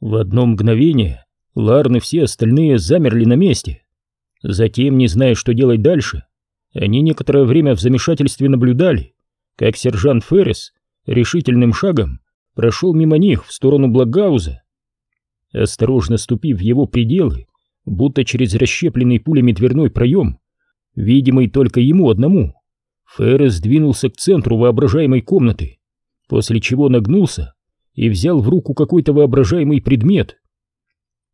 В одно мгновение Ларн и все остальные замерли на месте. Затем, не зная, что делать дальше, они некоторое время в замешательстве наблюдали, как сержант Феррис решительным шагом прошел мимо них в сторону Благауза. Осторожно ступив в его пределы, будто через расщепленный пулями дверной проем, видимый только ему одному, Феррис двинулся к центру воображаемой комнаты, после чего нагнулся и взял в руку какой-то воображаемый предмет.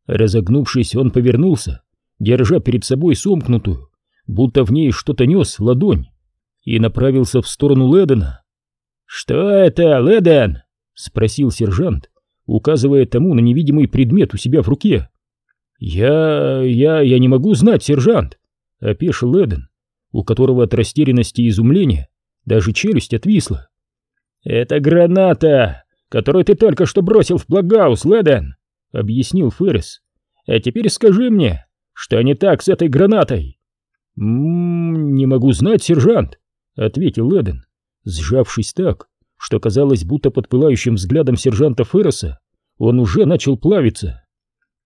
Разогнувшись, он повернулся, держа перед собой сомкнутую, будто в ней что-то нес ладонь, и направился в сторону Ледена. «Что это, Леден?» — спросил сержант, указывая тому на невидимый предмет у себя в руке. «Я... я... я не могу знать, сержант!» — опешил Леден, у которого от растерянности и изумления даже челюсть отвисла. «Это граната, которую ты только что бросил в Благаус, Леден!» — объяснил Феррис. «А теперь скажи мне, что не так с этой гранатой?» «М -м, «Не могу знать, сержант», — ответил Леден, сжавшись так, что казалось, будто под пылающим взглядом сержанта Ферреса он уже начал плавиться.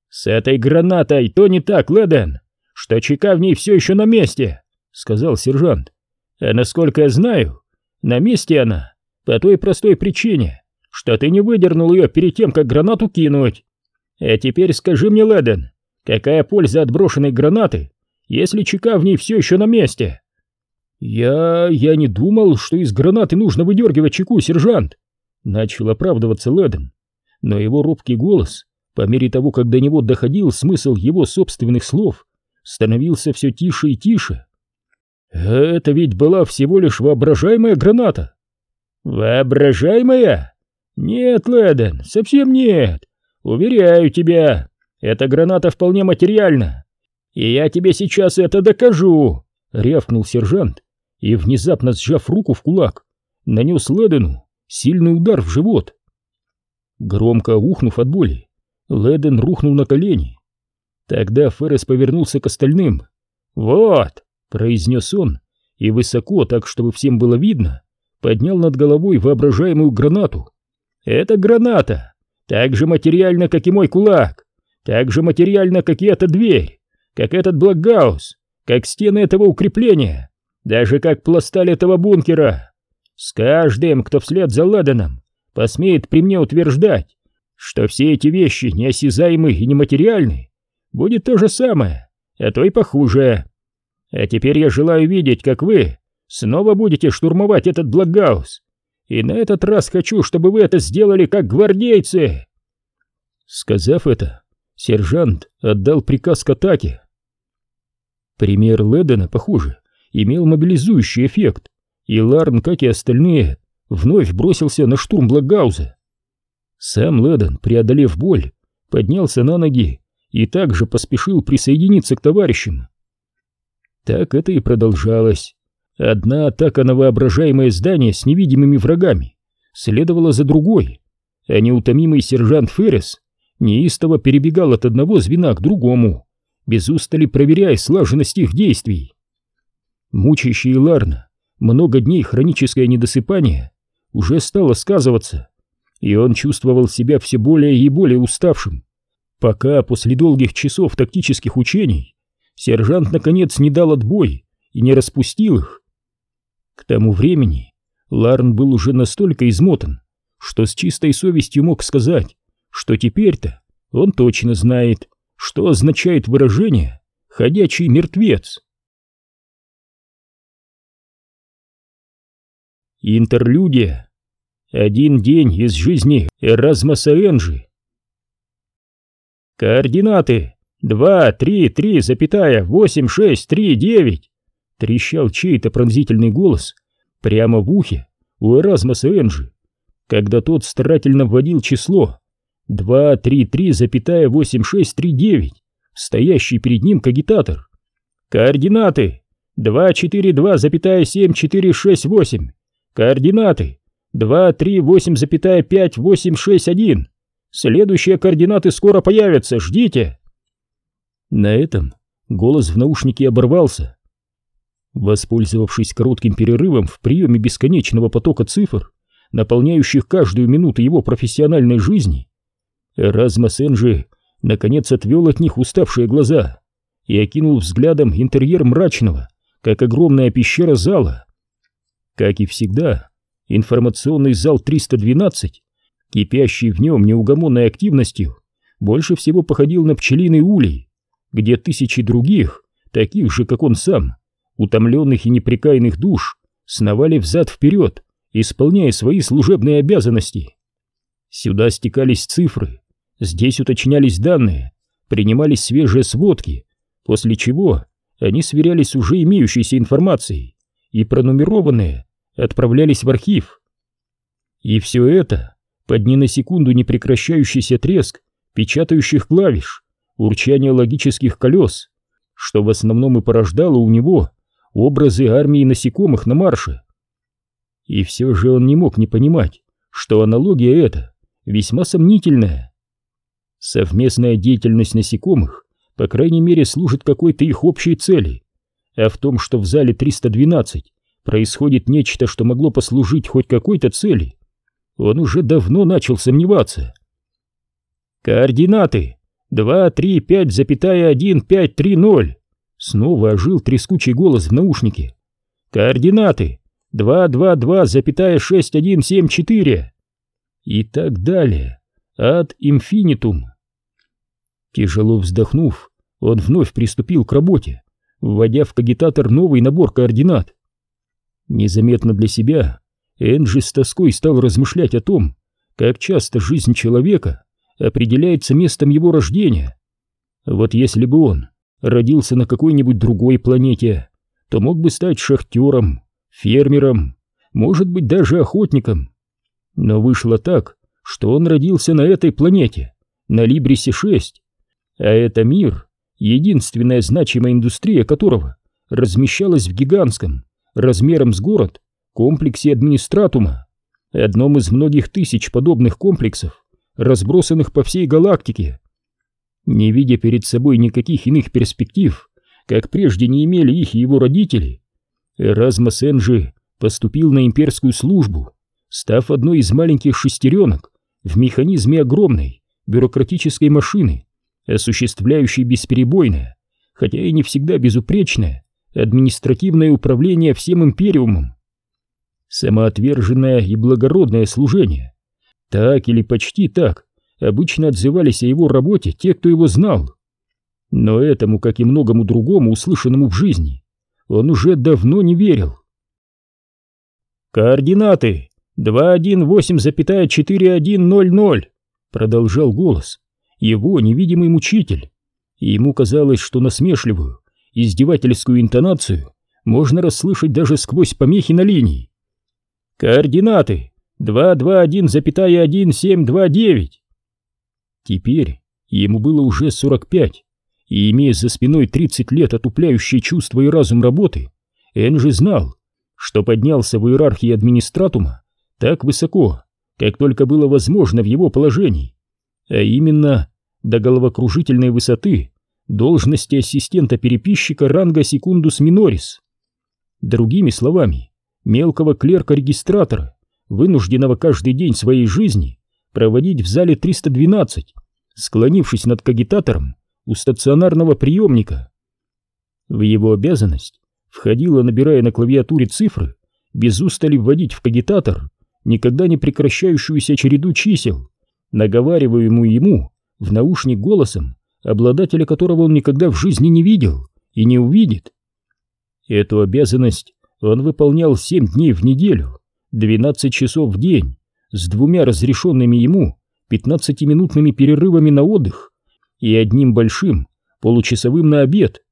«С этой гранатой то не так, Леден, что чека в ней все еще на месте», — сказал сержант. «А насколько я знаю, на месте она по той простой причине, что ты не выдернул ее перед тем, как гранату кинуть. А теперь скажи мне, Леден, какая польза от брошенной гранаты, если чека в ней все еще на месте?» «Я... я не думал, что из гранаты нужно выдергивать чеку, сержант!» Начал оправдываться Леден, но его робкий голос, по мере того, как до него доходил смысл его собственных слов, становился все тише и тише. «Это ведь была всего лишь воображаемая граната!» «Воображаемая? Нет, Леден, совсем нет! Уверяю тебя, эта граната вполне материальна, и я тебе сейчас это докажу!» — рявкнул сержант, и, внезапно сжав руку в кулак, нанес Ледену сильный удар в живот. Громко ухнув от боли, Леден рухнул на колени. Тогда Феррес повернулся к остальным. «Вот!» — произнес он, и высоко, так чтобы всем было видно, поднял над головой воображаемую гранату. «Это граната! Так же материально, как и мой кулак! Так же материально, как и эта дверь! Как этот блокгаус! Как стены этого укрепления! даже как пласталь этого бункера. С каждым, кто вслед за Ладаном посмеет при мне утверждать, что все эти вещи неосязаемы и нематериальны, будет то же самое, а то и похуже. А теперь я желаю видеть, как вы снова будете штурмовать этот Благаус. И на этот раз хочу, чтобы вы это сделали как гвардейцы. Сказав это, сержант отдал приказ к атаке. Пример Ледена, похоже, имел мобилизующий эффект, и Ларн, как и остальные, вновь бросился на штурм Благауза. Сам Ледон, преодолев боль, поднялся на ноги и также поспешил присоединиться к товарищам. Так это и продолжалось. Одна атака на воображаемое здание с невидимыми врагами следовала за другой, а неутомимый сержант Феррес неистово перебегал от одного звена к другому, без устали проверяя слаженность их действий. Мучающий Ларна много дней хроническое недосыпание уже стало сказываться, и он чувствовал себя все более и более уставшим, пока после долгих часов тактических учений сержант наконец не дал отбой и не распустил их. К тому времени Ларн был уже настолько измотан, что с чистой совестью мог сказать, что теперь-то он точно знает, что означает выражение «ходячий мертвец». Интерлюдия. Один день из жизни Эразмоса Энжи. Координаты 2, 3, 3, запятая, 8, 6, 3, 9. Трещал чей-то пронзительный голос прямо в ухе у Эразмоса Энжи, когда тот старательно вводил число 2, 3, 3, запятая, 8, 6, 3, 9, стоящий перед ним кагитатор. Координаты 2, 4, 2, запятая, 7, 4, 6, 8. Координаты 238,5861. Следующие координаты скоро появятся, ждите. На этом голос в наушнике оборвался. Воспользовавшись коротким перерывом в приеме бесконечного потока цифр, наполняющих каждую минуту его профессиональной жизни, Эразма Сенжи наконец отвел от них уставшие глаза и окинул взглядом интерьер мрачного, как огромная пещера зала. Как и всегда, информационный зал 312, кипящий в нем неугомонной активностью, больше всего походил на пчелиный улей, где тысячи других, таких же, как он сам, утомленных и непрекаянных душ, сновали взад-вперед, исполняя свои служебные обязанности. Сюда стекались цифры, здесь уточнялись данные, принимались свежие сводки, после чего они сверялись уже имеющейся информацией и пронумерованные отправлялись в архив. И все это под ни на секунду не прекращающийся треск печатающих клавиш, урчание логических колес, что в основном и порождало у него образы армии насекомых на марше. И все же он не мог не понимать, что аналогия эта весьма сомнительная. Совместная деятельность насекомых, по крайней мере, служит какой-то их общей цели, а в том, что в зале 312 происходит нечто, что могло послужить хоть какой-то цели, он уже давно начал сомневаться. «Координаты! 235,1530!» Снова ожил трескучий голос в наушнике. «Координаты! 222,6174!» И так далее. Ад инфинитум. Тяжело вздохнув, он вновь приступил к работе, вводя в кагитатор новый набор координат. Незаметно для себя Энджи с тоской стал размышлять о том, как часто жизнь человека определяется местом его рождения. Вот если бы он родился на какой-нибудь другой планете, то мог бы стать шахтером, фермером, может быть даже охотником. Но вышло так, что он родился на этой планете, на Либрисе-6, а это мир, единственная значимая индустрия которого размещалась в гигантском, размером с город, комплексе администратума, одном из многих тысяч подобных комплексов, разбросанных по всей галактике. Не видя перед собой никаких иных перспектив, как прежде не имели их и его родители, Эразма Сенжи поступил на имперскую службу, став одной из маленьких шестеренок в механизме огромной бюрократической машины, осуществляющей бесперебойное, хотя и не всегда безупречное, административное управление всем империумом. Самоотверженное и благородное служение, так или почти так обычно отзывались о его работе те, кто его знал. Но этому, как и многому другому, услышанному в жизни, он уже давно не верил. «Координаты 218,4100», продолжал голос, его невидимый мучитель. И ему казалось, что насмешливую, издевательскую интонацию можно расслышать даже сквозь помехи на линии. «Координаты 221,1729. Теперь ему было уже 45, и имея за спиной 30 лет отупляющие чувства и разум работы, Энджи знал, что поднялся в иерархии администратума так высоко, как только было возможно в его положении, а именно до головокружительной высоты должности ассистента-переписчика ранга секундус минорис. Другими словами, мелкого клерка-регистратора, вынужденного каждый день своей жизни проводить в зале 312, склонившись над кагитатором у стационарного приемника. В его обязанность входило, набирая на клавиатуре цифры, без устали вводить в кагитатор никогда не прекращающуюся череду чисел, наговариваемую ему в наушник голосом, обладателя которого он никогда в жизни не видел и не увидит. Эту обязанность он выполнял семь дней в неделю, 12 часов в день, с двумя разрешенными ему 15-минутными перерывами на отдых и одним большим получасовым на обед,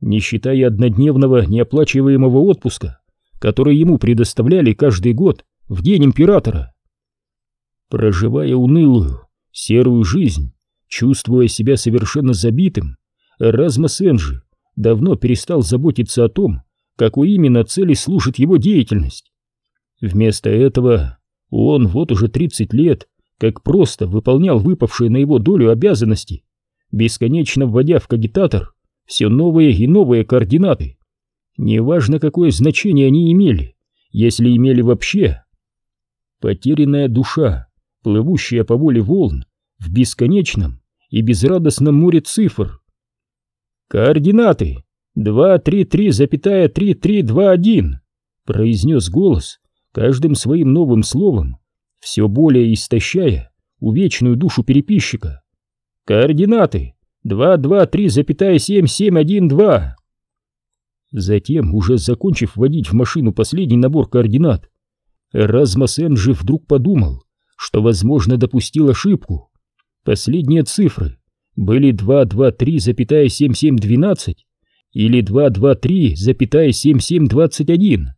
не считая однодневного неоплачиваемого отпуска, который ему предоставляли каждый год в день императора. Проживая унылую, серую жизнь, чувствуя себя совершенно забитым, Эразма Сенжи давно перестал заботиться о том, какой именно цели служит его деятельность. Вместо этого он вот уже 30 лет как просто выполнял выпавшие на его долю обязанности, бесконечно вводя в кагитатор все новые и новые координаты. Неважно, какое значение они имели, если имели вообще. Потерянная душа, плывущая по воле волн, в бесконечном и безрадостном море цифр. «Координаты 233,3321», произнес голос, каждым своим новым словом, все более истощая увечную душу переписчика. «Координаты 223,7712». Затем, уже закончив вводить в машину последний набор координат, Эразмос Энджи вдруг подумал, что, возможно, допустил ошибку. Последние цифры были 223,7712 или 223,7721.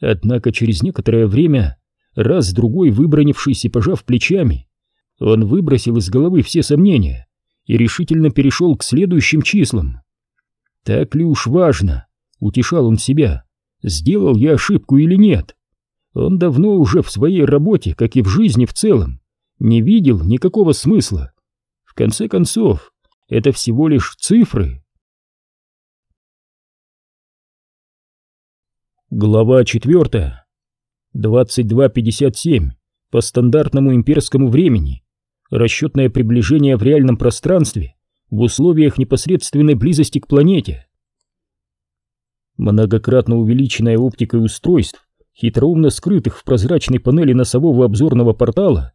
Однако через некоторое время, раз-другой выбронившись и пожав плечами, он выбросил из головы все сомнения и решительно перешел к следующим числам. Так ли уж важно, утешал он себя, сделал я ошибку или нет. Он давно уже в своей работе, как и в жизни в целом, не видел никакого смысла. В конце концов, это всего лишь цифры. Глава 4. 22.57 по стандартному имперскому времени. Расчетное приближение в реальном пространстве в условиях непосредственной близости к планете. Многократно увеличенная оптикой устройств, хитроумно скрытых в прозрачной панели носового обзорного портала,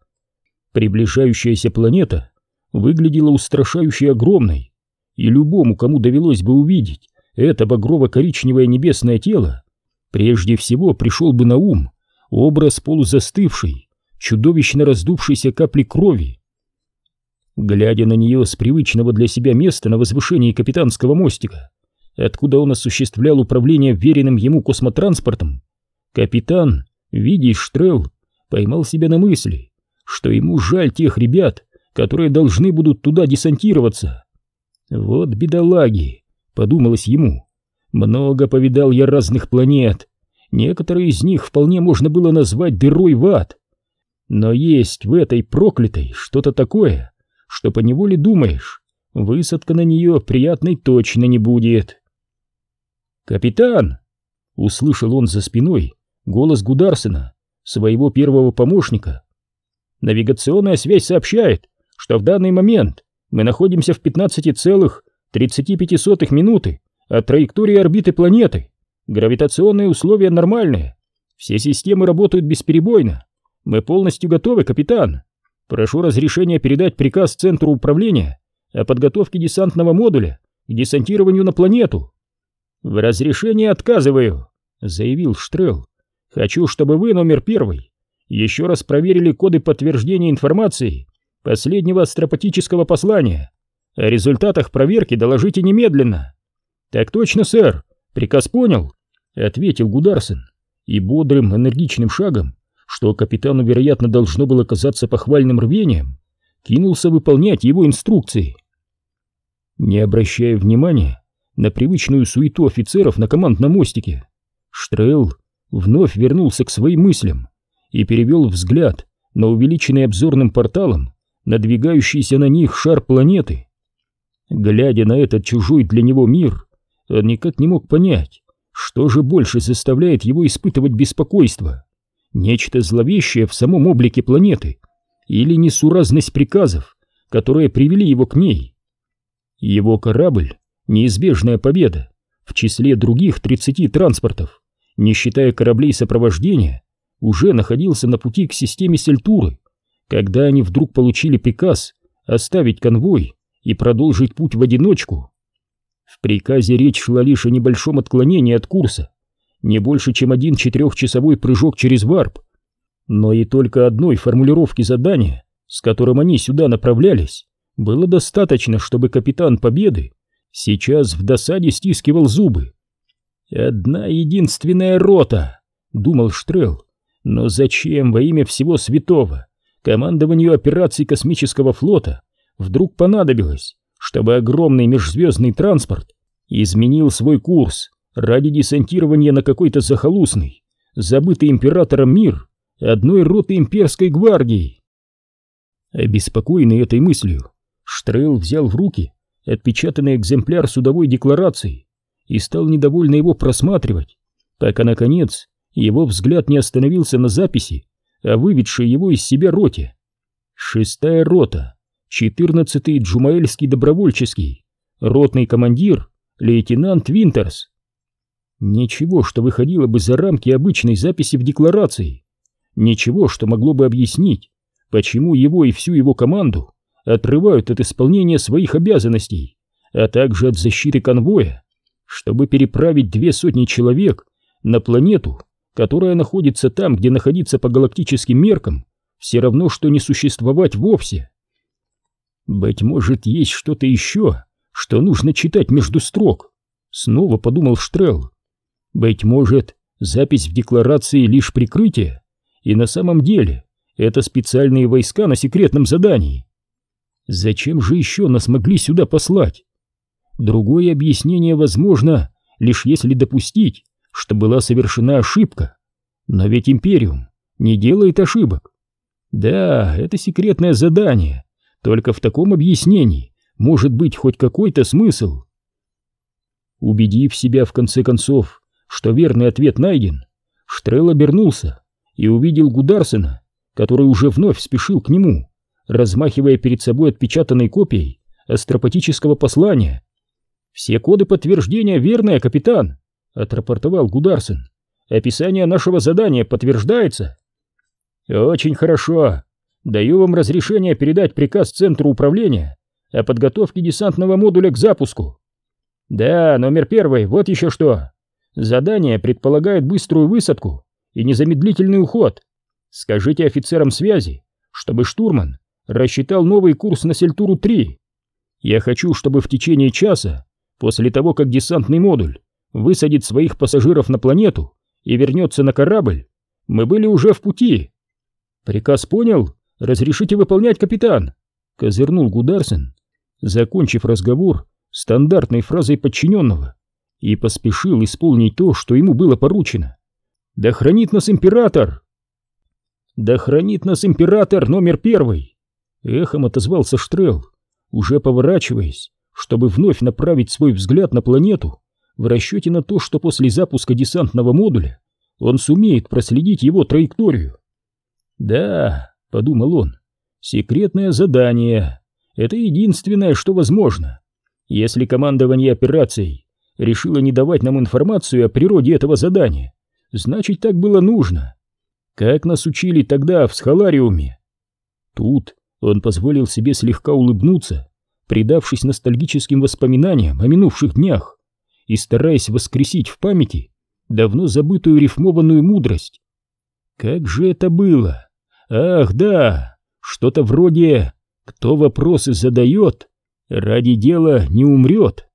приближающаяся планета выглядела устрашающе огромной, и любому, кому довелось бы увидеть это багрово-коричневое небесное тело, прежде всего пришел бы на ум образ полузастывшей, чудовищно раздувшейся капли крови. Глядя на нее с привычного для себя места на возвышении капитанского мостика, откуда он осуществлял управление веренным ему космотранспортом, капитан, видя Штрелл, поймал себя на мысли, что ему жаль тех ребят, которые должны будут туда десантироваться. Вот бедолаги, подумалось ему, много повидал я разных планет, некоторые из них вполне можно было назвать дырой в ад. Но есть в этой проклятой что-то такое, что поневоле думаешь, высадка на нее приятной точно не будет. «Капитан!» — услышал он за спиной голос Гударсена, своего первого помощника. «Навигационная связь сообщает, что в данный момент мы находимся в 15,35 минуты от траектории орбиты планеты. Гравитационные условия нормальные. Все системы работают бесперебойно. Мы полностью готовы, капитан. Прошу разрешения передать приказ Центру управления о подготовке десантного модуля к десантированию на планету. В разрешении отказываю, заявил Штрелл. Хочу, чтобы вы, номер первый, еще раз проверили коды подтверждения информации последнего астропатического послания. О результатах проверки доложите немедленно. «Так точно, сэр! Приказ понял!» — ответил Гударсон, и бодрым, энергичным шагом, что капитану, вероятно, должно было казаться похвальным рвением, кинулся выполнять его инструкции. Не обращая внимания на привычную суету офицеров на командном мостике, Штрелл вновь вернулся к своим мыслям и перевел взгляд на увеличенный обзорным порталом надвигающийся на них шар планеты. Глядя на этот чужой для него мир, никак не мог понять, что же больше заставляет его испытывать беспокойство. Нечто зловещее в самом облике планеты или несуразность приказов, которые привели его к ней. Его корабль — неизбежная победа в числе других 30 транспортов, не считая кораблей сопровождения, уже находился на пути к системе Сельтуры, когда они вдруг получили приказ оставить конвой и продолжить путь в одиночку. В приказе речь шла лишь о небольшом отклонении от курса, не больше, чем один четырехчасовой прыжок через варп. Но и только одной формулировки задания, с которым они сюда направлялись, было достаточно, чтобы капитан Победы сейчас в досаде стискивал зубы. «Одна единственная рота», — думал Штрелл. «Но зачем во имя всего святого командованию операций космического флота вдруг понадобилось чтобы огромный межзвездный транспорт изменил свой курс ради десантирования на какой-то захолустный, забытый императором мир одной роты имперской гвардии. Обеспокоенный этой мыслью, Штрелл взял в руки отпечатанный экземпляр судовой декларации и стал недовольно его просматривать, пока, наконец, его взгляд не остановился на записи, а выведшей его из себя роте. Шестая рота, четырнадцатый Джумаэльский добровольческий, ротный командир, лейтенант Винтерс. Ничего, что выходило бы за рамки обычной записи в декларации. Ничего, что могло бы объяснить, почему его и всю его команду отрывают от исполнения своих обязанностей, а также от защиты конвоя, чтобы переправить две сотни человек на планету, которая находится там, где находиться по галактическим меркам, все равно, что не существовать вовсе. Быть может, есть что-то еще, что нужно читать между строк, снова подумал Штрелл. Быть может, запись в декларации лишь прикрытие, и на самом деле это специальные войска на секретном задании. Зачем же еще нас могли сюда послать? Другое объяснение возможно, лишь если допустить, что была совершена ошибка. Но ведь Империум не делает ошибок. Да, это секретное задание, только в таком объяснении может быть хоть какой-то смысл. Убедив себя в конце концов, что верный ответ найден, Штрелл обернулся и увидел Гударсена, который уже вновь спешил к нему, размахивая перед собой отпечатанной копией астропатического послания. «Все коды подтверждения верные, капитан», — отрапортовал Гударсен. «Описание нашего задания подтверждается». «Очень хорошо. Даю вам разрешение передать приказ Центру управления о подготовке десантного модуля к запуску». «Да, номер первый, вот еще что. Задание предполагает быструю высадку и незамедлительный уход. Скажите офицерам связи, чтобы штурман рассчитал новый курс на Сельтуру-3. Я хочу, чтобы в течение часа, после того, как десантный модуль высадит своих пассажиров на планету и вернется на корабль, мы были уже в пути. Приказ понял? Разрешите выполнять, капитан? Козырнул Гударсен, закончив разговор стандартной фразой подчиненного, и поспешил исполнить то, что ему было поручено. «Да хранит нас император!» «Да хранит нас император номер первый!» Эхом отозвался Штрелл, уже поворачиваясь, чтобы вновь направить свой взгляд на планету в расчете на то, что после запуска десантного модуля он сумеет проследить его траекторию. «Да», — подумал он, — «секретное задание. Это единственное, что возможно. Если командование операцией решило не давать нам информацию о природе этого задания, значит, так было нужно. Как нас учили тогда в схолариуме». Тут он позволил себе слегка улыбнуться, предавшись ностальгическим воспоминаниям о минувших днях и стараясь воскресить в памяти давно забытую рифмованную мудрость. Как же это было? Ах, да, что-то вроде «Кто вопросы задает, ради дела не умрет».